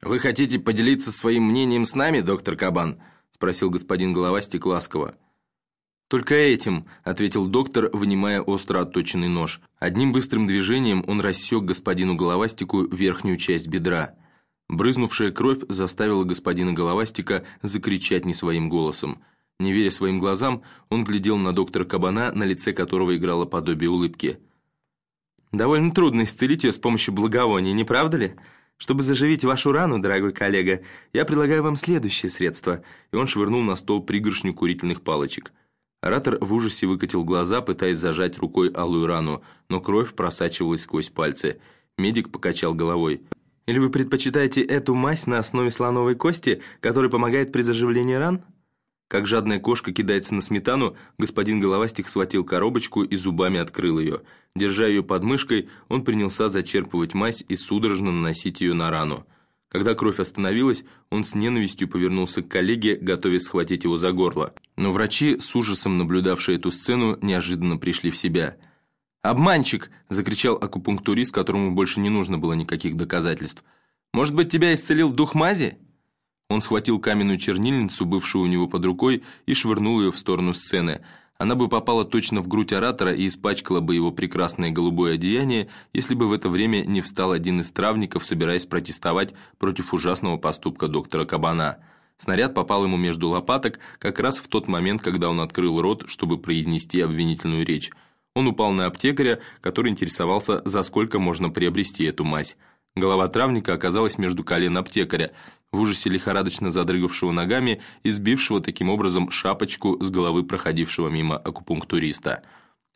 «Вы хотите поделиться своим мнением с нами, доктор Кабан?» – спросил господин Головастик ласково. «Только этим», – ответил доктор, вынимая остро отточенный нож. Одним быстрым движением он рассек господину Головастику верхнюю часть бедра. Брызнувшая кровь заставила господина Головастика закричать не своим голосом. Не веря своим глазам, он глядел на доктора Кабана, на лице которого играло подобие улыбки. «Довольно трудно исцелить ее с помощью благовония, не правда ли? Чтобы заживить вашу рану, дорогой коллега, я предлагаю вам следующее средство». И он швырнул на стол пригоршню курительных палочек. Оратор в ужасе выкатил глаза, пытаясь зажать рукой алую рану, но кровь просачивалась сквозь пальцы. Медик покачал головой. «Или вы предпочитаете эту мазь на основе слоновой кости, которая помогает при заживлении ран?» Как жадная кошка кидается на сметану, господин Головастик схватил коробочку и зубами открыл ее. Держа ее под мышкой, он принялся зачерпывать мазь и судорожно наносить ее на рану. Когда кровь остановилась, он с ненавистью повернулся к коллеге, готовясь схватить его за горло. Но врачи, с ужасом наблюдавшие эту сцену, неожиданно пришли в себя. «Обманщик!» – закричал акупунктурист, которому больше не нужно было никаких доказательств. «Может быть, тебя исцелил дух мази?» Он схватил каменную чернильницу, бывшую у него под рукой, и швырнул ее в сторону сцены. Она бы попала точно в грудь оратора и испачкала бы его прекрасное голубое одеяние, если бы в это время не встал один из травников, собираясь протестовать против ужасного поступка доктора Кабана. Снаряд попал ему между лопаток как раз в тот момент, когда он открыл рот, чтобы произнести обвинительную речь. Он упал на аптекаря, который интересовался, за сколько можно приобрести эту мазь. Голова травника оказалась между колен аптекаря, в ужасе лихорадочно задрыгавшего ногами и сбившего таким образом шапочку с головы проходившего мимо акупунктуриста.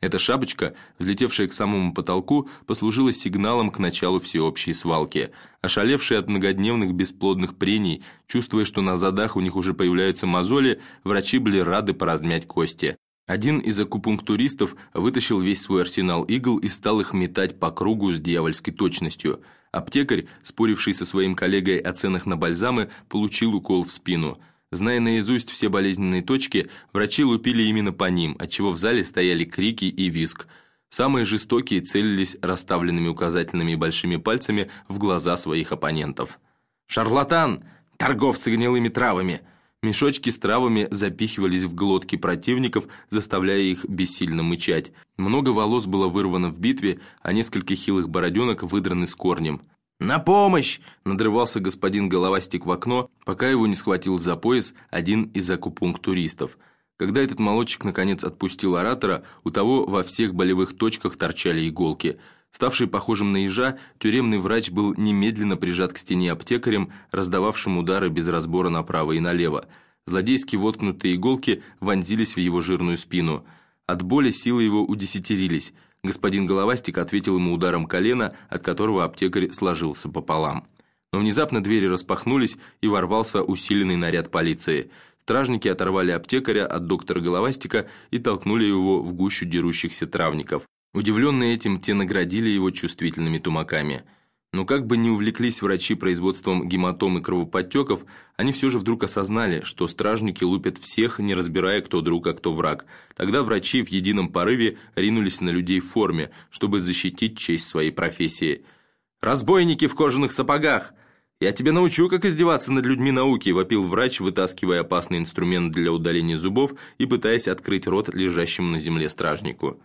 Эта шапочка, взлетевшая к самому потолку, послужила сигналом к началу всеобщей свалки. Ошалевшие от многодневных бесплодных прений, чувствуя, что на задах у них уже появляются мозоли, врачи были рады поразмять кости. Один из акупунктуристов вытащил весь свой арсенал игл и стал их метать по кругу с дьявольской точностью. Аптекарь, споривший со своим коллегой о ценах на бальзамы, получил укол в спину. Зная наизусть все болезненные точки, врачи лупили именно по ним, отчего в зале стояли крики и визг. Самые жестокие целились расставленными указательными и большими пальцами в глаза своих оппонентов. «Шарлатан! Торговцы гнилыми травами!» Мешочки с травами запихивались в глотки противников, заставляя их бессильно мычать. Много волос было вырвано в битве, а несколько хилых бороденок выдраны с корнем. «На помощь!» – надрывался господин Головастик в окно, пока его не схватил за пояс один из акупунктуристов. Когда этот молодчик наконец отпустил оратора, у того во всех болевых точках торчали иголки – Ставший похожим на ежа, тюремный врач был немедленно прижат к стене аптекарем, раздававшим удары без разбора направо и налево. Злодейски воткнутые иголки вонзились в его жирную спину. От боли силы его удесятерились. Господин Головастик ответил ему ударом колена, от которого аптекарь сложился пополам. Но внезапно двери распахнулись, и ворвался усиленный наряд полиции. Стражники оторвали аптекаря от доктора Головастика и толкнули его в гущу дерущихся травников. Удивленные этим, те наградили его чувствительными тумаками. Но как бы ни увлеклись врачи производством гематом и кровоподтеков, они все же вдруг осознали, что стражники лупят всех, не разбирая, кто друг, а кто враг. Тогда врачи в едином порыве ринулись на людей в форме, чтобы защитить честь своей профессии. «Разбойники в кожаных сапогах! Я тебе научу, как издеваться над людьми науки!» вопил врач, вытаскивая опасный инструмент для удаления зубов и пытаясь открыть рот лежащему на земле стражнику.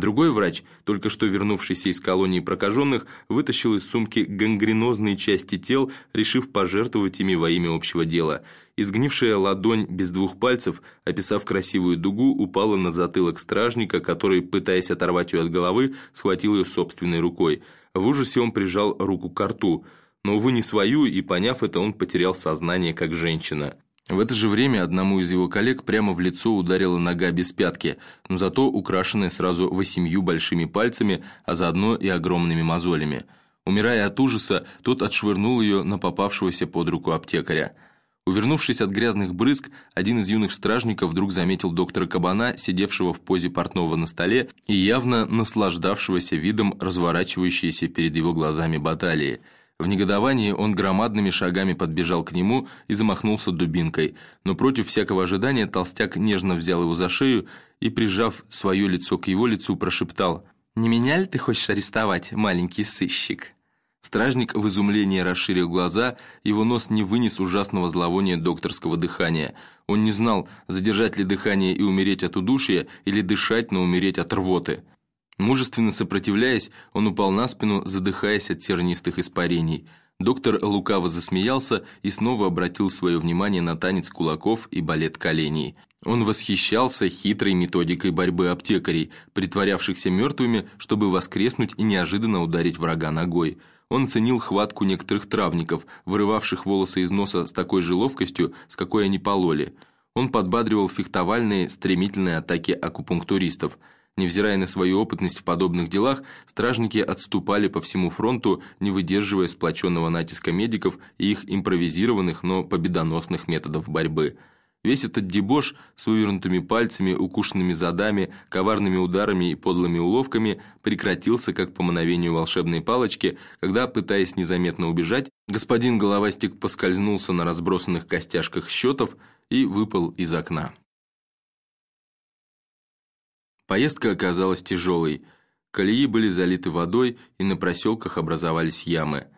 Другой врач, только что вернувшийся из колонии прокаженных, вытащил из сумки гангренозные части тел, решив пожертвовать ими во имя общего дела. Изгнившая ладонь без двух пальцев, описав красивую дугу, упала на затылок стражника, который, пытаясь оторвать ее от головы, схватил ее собственной рукой. В ужасе он прижал руку к рту, но, увы, не свою, и, поняв это, он потерял сознание как женщина. В это же время одному из его коллег прямо в лицо ударила нога без пятки, но зато украшенная сразу восемью большими пальцами, а заодно и огромными мозолями. Умирая от ужаса, тот отшвырнул ее на попавшегося под руку аптекаря. Увернувшись от грязных брызг, один из юных стражников вдруг заметил доктора Кабана, сидевшего в позе портного на столе и явно наслаждавшегося видом разворачивающейся перед его глазами баталии – в негодовании он громадными шагами подбежал к нему и замахнулся дубинкой, но против всякого ожидания толстяк нежно взял его за шею и, прижав свое лицо к его лицу, прошептал «Не меня ли ты хочешь арестовать, маленький сыщик?» Стражник в изумлении расширил глаза, его нос не вынес ужасного зловония докторского дыхания. Он не знал, задержать ли дыхание и умереть от удушья, или дышать, но умереть от рвоты. Мужественно сопротивляясь, он упал на спину, задыхаясь от тернистых испарений. Доктор лукаво засмеялся и снова обратил свое внимание на танец кулаков и балет коленей. Он восхищался хитрой методикой борьбы аптекарей, притворявшихся мертвыми, чтобы воскреснуть и неожиданно ударить врага ногой. Он ценил хватку некоторых травников, вырывавших волосы из носа с такой же ловкостью, с какой они пололи. Он подбадривал фехтовальные, стремительные атаки акупунктуристов. Невзирая на свою опытность в подобных делах, стражники отступали по всему фронту, не выдерживая сплоченного натиска медиков и их импровизированных, но победоносных методов борьбы – Весь этот дебош с вывернутыми пальцами, укушенными задами, коварными ударами и подлыми уловками прекратился как по мановению волшебной палочки, когда, пытаясь незаметно убежать, господин Головастик поскользнулся на разбросанных костяшках счетов и выпал из окна. Поездка оказалась тяжелой. Колеи были залиты водой, и на проселках образовались ямы.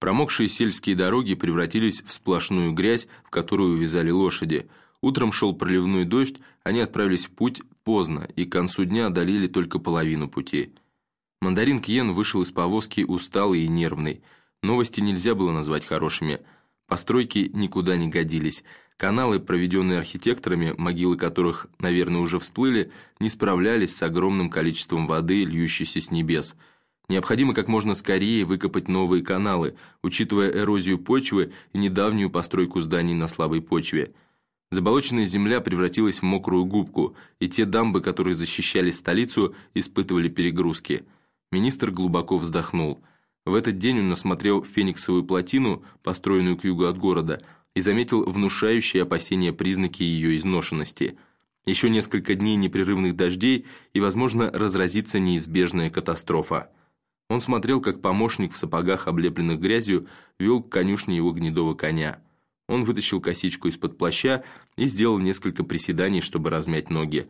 Промокшие сельские дороги превратились в сплошную грязь, в которую увязали лошади – Утром шел проливной дождь, они отправились в путь поздно и к концу дня одолели только половину пути. Мандарин Кьен вышел из повозки усталый и нервный. Новости нельзя было назвать хорошими. Постройки никуда не годились. Каналы, проведенные архитекторами, могилы которых, наверное, уже всплыли, не справлялись с огромным количеством воды, льющейся с небес. Необходимо как можно скорее выкопать новые каналы, учитывая эрозию почвы и недавнюю постройку зданий на слабой почве – Заболоченная земля превратилась в мокрую губку, и те дамбы, которые защищали столицу, испытывали перегрузки. Министр глубоко вздохнул. В этот день он осмотрел Фениксовую плотину, построенную к югу от города, и заметил внушающие опасения признаки ее изношенности. Еще несколько дней непрерывных дождей, и, возможно, разразится неизбежная катастрофа. Он смотрел, как помощник в сапогах, облепленных грязью, вел к конюшне его гнедого коня. Он вытащил косичку из-под плаща и сделал несколько приседаний, чтобы размять ноги.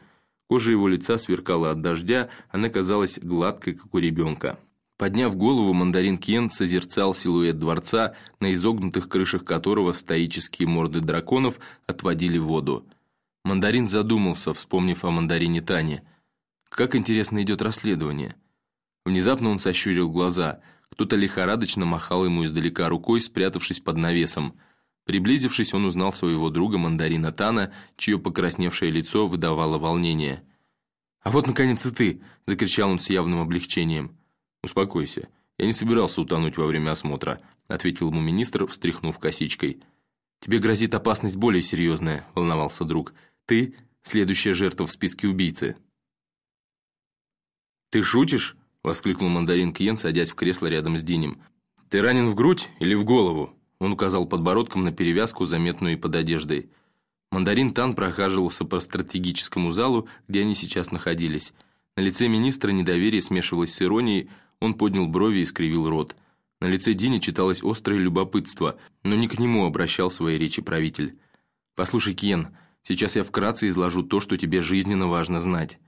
Кожа его лица сверкала от дождя, она казалась гладкой, как у ребенка. Подняв голову, мандарин Кен созерцал силуэт дворца, на изогнутых крышах которого стоические морды драконов отводили воду. Мандарин задумался, вспомнив о мандарине Тане. Как интересно идет расследование. Внезапно он сощурил глаза. Кто-то лихорадочно махал ему издалека рукой, спрятавшись под навесом – Приблизившись, он узнал своего друга мандарина Тана, чье покрасневшее лицо выдавало волнение. «А вот, наконец, и ты!» – закричал он с явным облегчением. «Успокойся, я не собирался утонуть во время осмотра», – ответил ему министр, встряхнув косичкой. «Тебе грозит опасность более серьезная», – волновался друг. «Ты – следующая жертва в списке убийцы». «Ты шутишь?» – воскликнул мандарин Киен, садясь в кресло рядом с Динем. «Ты ранен в грудь или в голову?» Он указал подбородком на перевязку, заметную и под одеждой. Мандарин Тан прохаживался по стратегическому залу, где они сейчас находились. На лице министра недоверие смешивалось с иронией, он поднял брови и скривил рот. На лице Дини читалось острое любопытство, но не к нему обращал свои речи правитель. «Послушай, Кен, сейчас я вкратце изложу то, что тебе жизненно важно знать».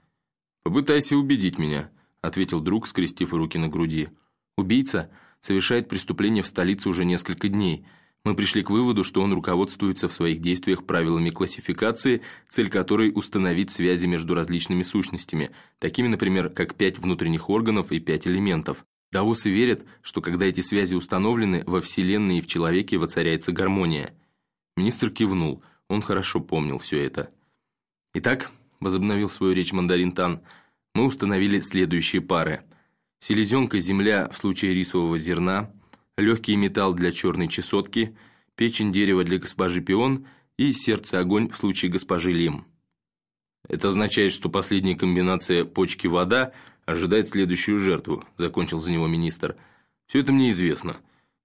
«Попытайся убедить меня», — ответил друг, скрестив руки на груди. «Убийца?» совершает преступление в столице уже несколько дней. Мы пришли к выводу, что он руководствуется в своих действиях правилами классификации, цель которой – установить связи между различными сущностями, такими, например, как пять внутренних органов и пять элементов. Даосы верят, что когда эти связи установлены, во Вселенной и в человеке воцаряется гармония. Министр кивнул, он хорошо помнил все это. «Итак», – возобновил свою речь мандарин Тан, – «мы установили следующие пары – селезенка земля в случае рисового зерна, легкий металл для черной чесотки, печень дерева для госпожи Пион и сердце огонь в случае госпожи Лим. Это означает, что последняя комбинация почки-вода ожидает следующую жертву, закончил за него министр. Все это мне известно,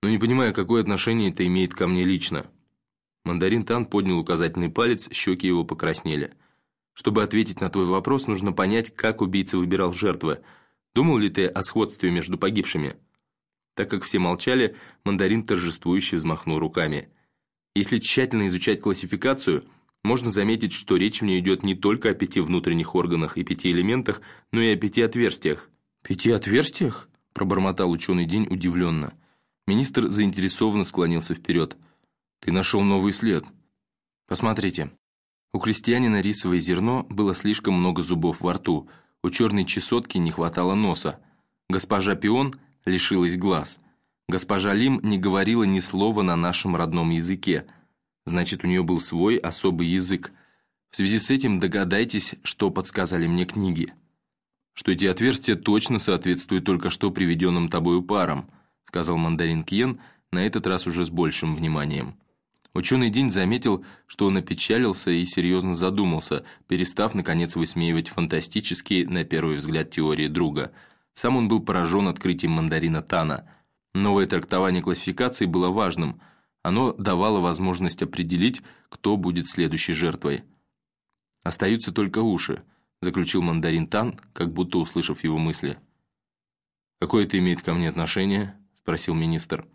но не понимаю, какое отношение это имеет ко мне лично. Мандарин Тан поднял указательный палец, щеки его покраснели. Чтобы ответить на твой вопрос, нужно понять, как убийца выбирал жертвы – Думал ли ты о сходстве между погибшими?» Так как все молчали, мандарин торжествующе взмахнул руками. Если тщательно изучать классификацию, можно заметить, что речь в ней идет не только о пяти внутренних органах и пяти элементах, но и о пяти отверстиях. «Пяти отверстиях?» – пробормотал ученый день удивленно. Министр заинтересованно склонился вперед. «Ты нашел новый след. Посмотрите». У крестьянина рисовое зерно было слишком много зубов во рту, у черной чесотки не хватало носа. Госпожа Пион лишилась глаз. Госпожа Лим не говорила ни слова на нашем родном языке. Значит, у нее был свой особый язык. В связи с этим догадайтесь, что подсказали мне книги. Что эти отверстия точно соответствуют только что приведенным тобою парам, сказал мандарин Кьен, на этот раз уже с большим вниманием. Ученый День заметил, что он опечалился и серьезно задумался, перестав, наконец, высмеивать фантастические, на первый взгляд, теории друга. Сам он был поражен открытием мандарина Тана. Новое трактование классификации было важным. Оно давало возможность определить, кто будет следующей жертвой. «Остаются только уши», – заключил мандарин Тан, как будто услышав его мысли. «Какое это имеет ко мне отношение?» – спросил министр.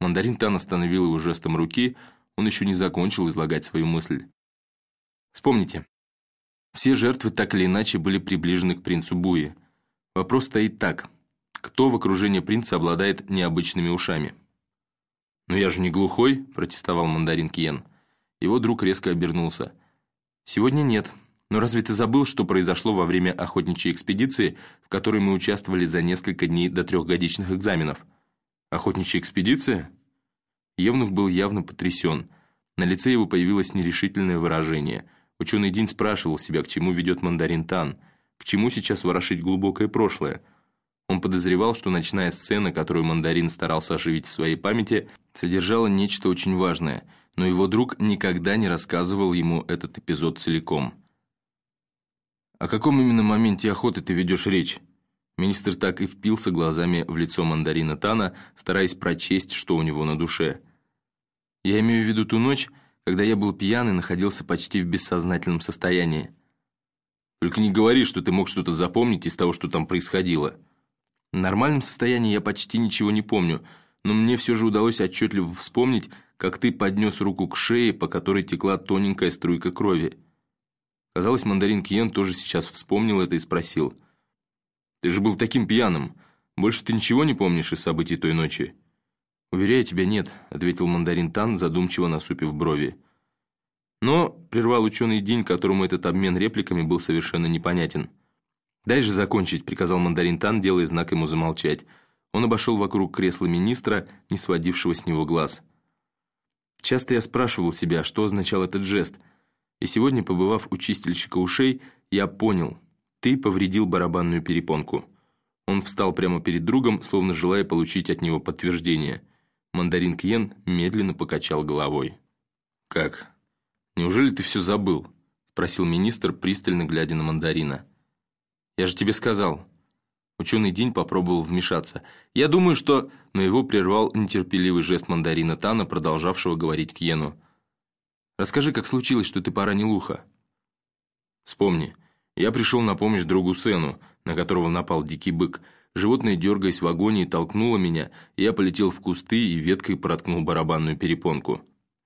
Мандарин Тан остановил его жестом руки – он еще не закончил излагать свою мысль. Вспомните, все жертвы так или иначе были приближены к принцу Буи. Вопрос стоит так. Кто в окружении принца обладает необычными ушами? «Но я же не глухой», – протестовал мандарин Киен. Его друг резко обернулся. «Сегодня нет. Но разве ты забыл, что произошло во время охотничьей экспедиции, в которой мы участвовали за несколько дней до трехгодичных экзаменов?» «Охотничья экспедиция?» Евнух был явно потрясен. На лице его появилось нерешительное выражение. Ученый Дин спрашивал себя, к чему ведет мандарин Тан, к чему сейчас ворошить глубокое прошлое. Он подозревал, что ночная сцена, которую мандарин старался оживить в своей памяти, содержала нечто очень важное, но его друг никогда не рассказывал ему этот эпизод целиком. «О каком именно моменте охоты ты ведешь речь?» Министр так и впился глазами в лицо мандарина Тана, стараясь прочесть, что у него на душе. «Я имею в виду ту ночь, когда я был пьян и находился почти в бессознательном состоянии. Только не говори, что ты мог что-то запомнить из того, что там происходило. В нормальном состоянии я почти ничего не помню, но мне все же удалось отчетливо вспомнить, как ты поднес руку к шее, по которой текла тоненькая струйка крови. Казалось, мандарин Киен тоже сейчас вспомнил это и спросил – ты же был таким пьяным. Больше ты ничего не помнишь из событий той ночи?» «Уверяю тебя, нет», — ответил мандарин Тан, задумчиво насупив брови. Но прервал ученый день, которому этот обмен репликами был совершенно непонятен. «Дай же закончить», — приказал мандарин Тан, делая знак ему замолчать. Он обошел вокруг кресла министра, не сводившего с него глаз. Часто я спрашивал себя, что означал этот жест, и сегодня, побывав у чистильщика ушей, я понял — ты повредил барабанную перепонку». Он встал прямо перед другом, словно желая получить от него подтверждение. Мандарин Кьен медленно покачал головой. «Как? Неужели ты все забыл?» – спросил министр, пристально глядя на мандарина. «Я же тебе сказал». Ученый День попробовал вмешаться. «Я думаю, что...» Но его прервал нетерпеливый жест мандарина Тана, продолжавшего говорить Кьену. «Расскажи, как случилось, что ты поранил ухо?» «Вспомни, я пришел на помощь другу Сену, на которого напал дикий бык. Животное, дергаясь в агонии, толкнуло меня, и я полетел в кусты и веткой проткнул барабанную перепонку.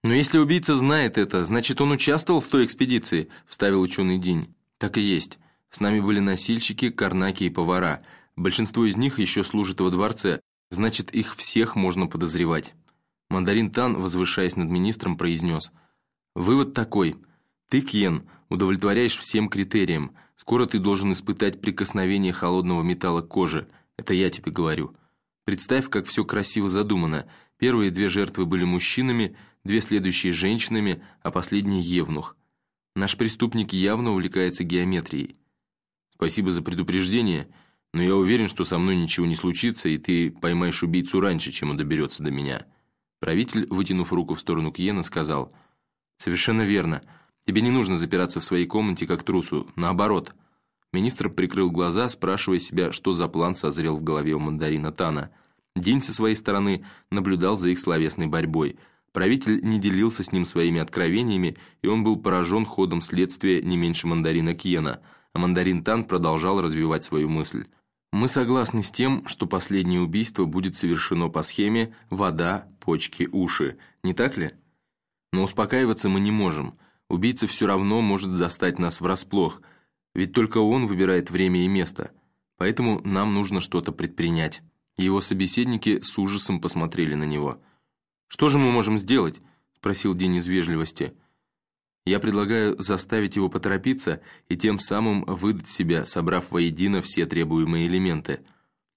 «Но если убийца знает это, значит, он участвовал в той экспедиции», – вставил ученый День. «Так и есть. С нами были носильщики, карнаки и повара. Большинство из них еще служат во дворце, значит, их всех можно подозревать». Мандарин Тан, возвышаясь над министром, произнес. «Вывод такой. Ты, Кьен, удовлетворяешь всем критериям. Скоро ты должен испытать прикосновение холодного металла к коже. Это я тебе говорю. Представь, как все красиво задумано. Первые две жертвы были мужчинами, две следующие – женщинами, а последний – евнух. Наш преступник явно увлекается геометрией. Спасибо за предупреждение, но я уверен, что со мной ничего не случится, и ты поймаешь убийцу раньше, чем он доберется до меня. Правитель, вытянув руку в сторону Кьена, сказал, «Совершенно верно». Тебе не нужно запираться в своей комнате как трусу, наоборот». Министр прикрыл глаза, спрашивая себя, что за план созрел в голове у мандарина Тана. День со своей стороны наблюдал за их словесной борьбой. Правитель не делился с ним своими откровениями, и он был поражен ходом следствия не меньше мандарина Кьена, а мандарин Тан продолжал развивать свою мысль. «Мы согласны с тем, что последнее убийство будет совершено по схеме «вода, почки, уши», не так ли? Но успокаиваться мы не можем – Убийца все равно может застать нас врасплох, ведь только он выбирает время и место. Поэтому нам нужно что-то предпринять. Его собеседники с ужасом посмотрели на него. «Что же мы можем сделать?» – спросил Дин из вежливости. «Я предлагаю заставить его поторопиться и тем самым выдать себя, собрав воедино все требуемые элементы.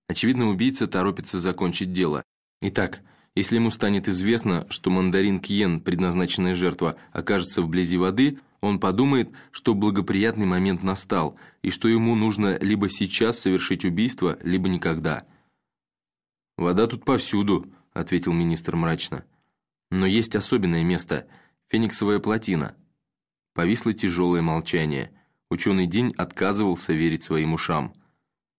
Очевидно, убийца торопится закончить дело. Итак, если ему станет известно, что мандарин Кьен, предназначенная жертва, окажется вблизи воды, он подумает, что благоприятный момент настал, и что ему нужно либо сейчас совершить убийство, либо никогда. «Вода тут повсюду», — ответил министр мрачно. «Но есть особенное место — Фениксовая плотина». Повисло тяжелое молчание. Ученый День отказывался верить своим ушам.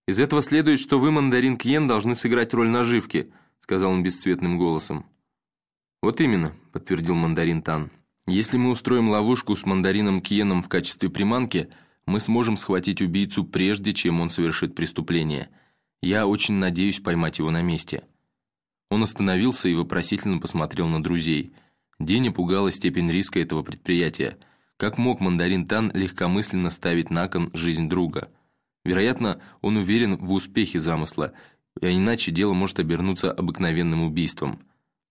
«Из этого следует, что вы, мандарин Кьен, должны сыграть роль наживки», — сказал он бесцветным голосом. «Вот именно», — подтвердил мандарин Тан. «Если мы устроим ловушку с мандарином Кьеном в качестве приманки, мы сможем схватить убийцу прежде, чем он совершит преступление. Я очень надеюсь поймать его на месте». Он остановился и вопросительно посмотрел на друзей. Деня пугала степень риска этого предприятия. Как мог мандарин Тан легкомысленно ставить на кон жизнь друга? Вероятно, он уверен в успехе замысла а иначе дело может обернуться обыкновенным убийством.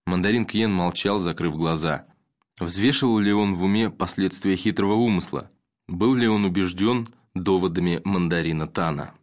Мандарин Кьен молчал, закрыв глаза. Взвешивал ли он в уме последствия хитрого умысла? Был ли он убежден доводами мандарина Тана?